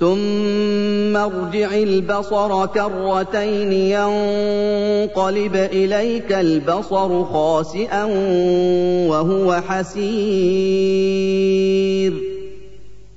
ثم ارجع البصر كرتين ينقلب إليك البصر خاسئا وهو حسير.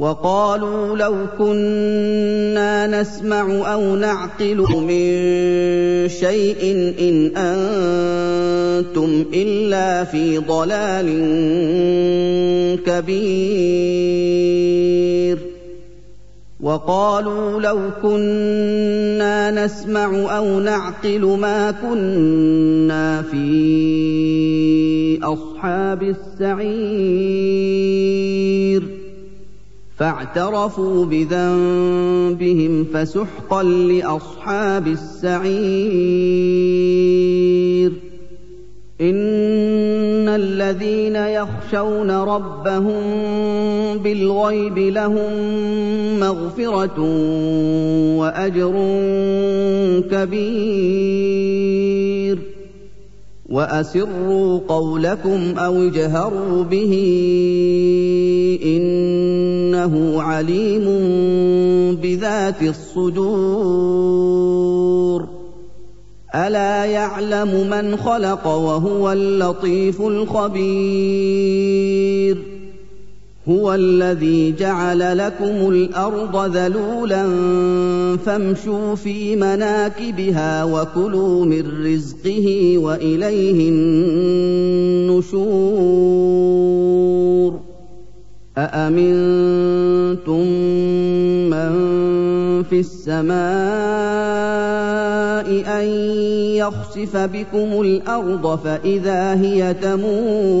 وقالوا لو كنا نسمع أو نعقل من شيء إن أنتم إلا في ضلال كبير. وقالوا لو كنا نسمع أو نعقل ما كنا في أصحاب السعير. فاعترفوا بذنبهم فسحقا لأصحاب السعير. إن الذين يخشون ربهم بالغيب لهم مغفرة وأجر كبير. وأسروا قولكم أو اجهروا به إِنَّهُ عَلِيمٌ بِذَاتِ الصُّدُورِ. أَلَا يَعْلَمُ مَنْ خَلَقَ وَهُوَ اللَّطِيفُ الْخَبِيرُ. هُوَ الَّذِي جَعَلَ لَكُمُ الْأَرْضَ ذَلُولًا فَامْشُوا فِي مَنَاكِبِهَا وَكُلُوا مِن رِّزْقِهِ وَإِلَيْهِ النُّشُورُ. أَأَمِنتُم مَّن فِي السَّمَاءِ أَن يَخْسِفَ بِكُمُ الْأَرْضَ فَإِذَا هِيَ تَمُورُ؟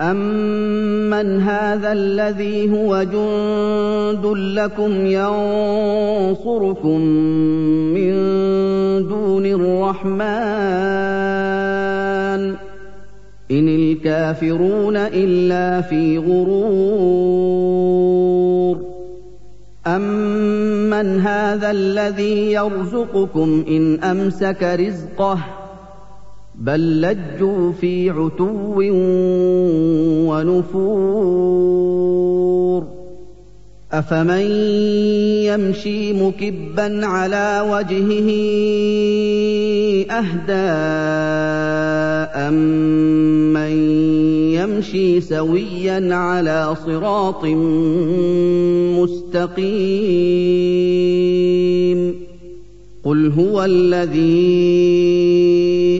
أَمَّن أَمَّنْ هَٰذَا الَّذِي هُوَ جُندٌ لَّكُمْ يَنصُرُكُم مِّن دُونِ الرَّحْمَٰنِ ۚ إِنِ الْكَافِرُونَ إِلَّا فِي غُرُورٍ أَمَّنْ هَٰذَا الَّذِي يَرْزُقُكُمْ إِنْ أَمْسَكَ رِزْقَهُ بل لجوا في عتو ونفور. أفمن يمشي مكبا على وجهه أهدى امن يمشي سويا على صراط مستقيم. قل هو الذي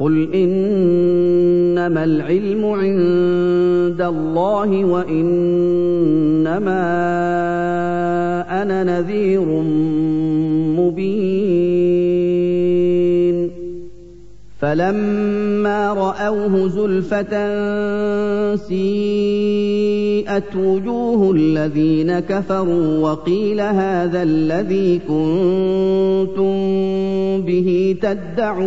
قُلْ إِنَّمَا الْعِلْمُ عِندَ اللَّهِ وَإِنَّمَا أَنَا نَذِيرٌ فَلَمَّا رَأَوْهُ زُلْفَةً سِيئَتْ وُجُوهُ الَّذِينَ كَفَرُوا وَقِيلَ هَٰذَا الَّذِي كُنتُم بِهِ تَدَّعُونَ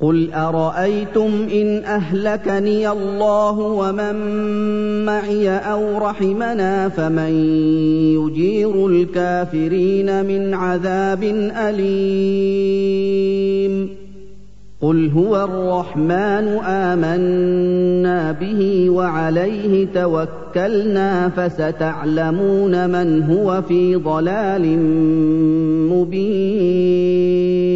قُلْ أَرَأَيْتُمْ إِنْ أَهْلَكَنِيَ اللَّهُ وَمَن مَّعِيَ أَوْ رَحِمَنَا فَمَن يُجِيرُ الْكَافِرِينَ مِنْ عَذَابٍ أَلِيمٍ قُلْ هُوَ الرَّحْمَٰنُ آمَنَّا بِهِ وَعَلَيْهِ تَوَكَّلْنَا فَسَتَعْلَمُونَ مَنْ هُوَ فِي ضَلَالٍ مُّبِينٍ